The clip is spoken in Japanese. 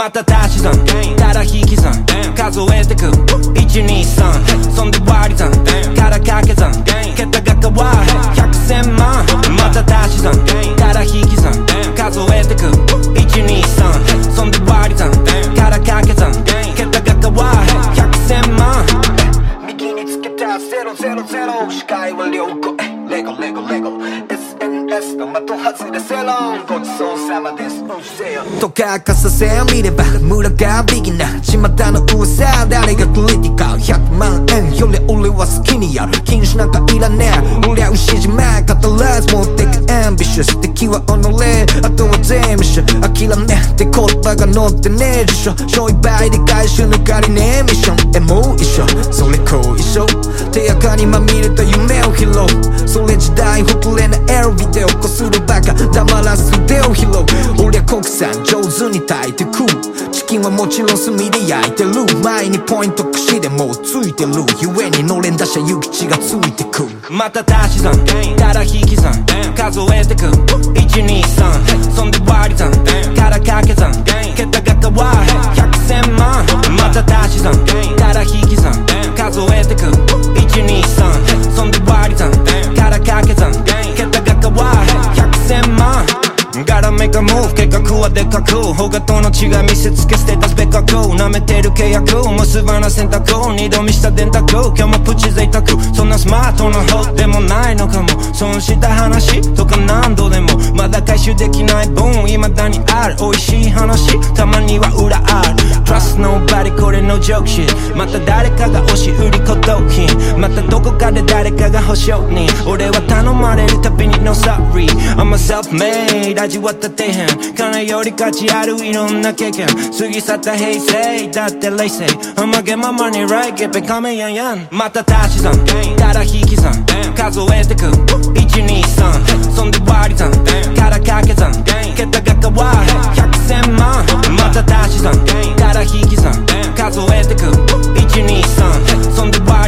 また足し算ただ引き算数えてく123そんで割り算から掛け算桁が変わる百千万また足し算ただ引き算数えてく123そんで割り算から掛け算桁が変わる百千万右につけた000視界は良好レゴレゴレゴ SNS の的外れセロンごちそうさまですうんせよとかかさせ見れば村がビギナー巷の噂誰がクリティカル100万円より俺は好きにやる。禁止なんかいらねえ俺は牛島語らず持ってくアンビシャス敵は己あとは全部一緒諦めって言葉が乗ってねえでしょ。商売で回収抜かりねえミッション。えもう一緒それ後遺症手垢にまみれた夢を拾う。上手に炊いて食う。チキンはもちろん炭で焼いてる。前にポイント串でもうついてる。ゆえにのれん出しゃ諭吉がついてくまた足し算ただ引き算数えてく123そんで割り算から掛け算桁が変わる。百千万また足し算ただ引き算数えてく柄目がムーブ計画はでかく他との違い見せつけステータス別格舐めてる契約結ばな選択二度見した電卓今日もプチ贅沢そんなスマートな方でもないのかも損した話とか何度でもまだ回収できない分未だにある美味しい話たまには裏ある Trust nobody これの joke shit また誰かが押し売り孤独品。またどこか保証人俺は頼まれるたびに No sorry I'm a self-made 味わった底辺。金より価値あるいろんな経験。過ぎ去った平成。だって冷静。I'ma get my money right get becoming young young また足し算ただ引き算。数えてく。123そんで割り算から掛け算。桁が変わる。100千万。また足し算ただ引き算。数えてく。123そんで割り算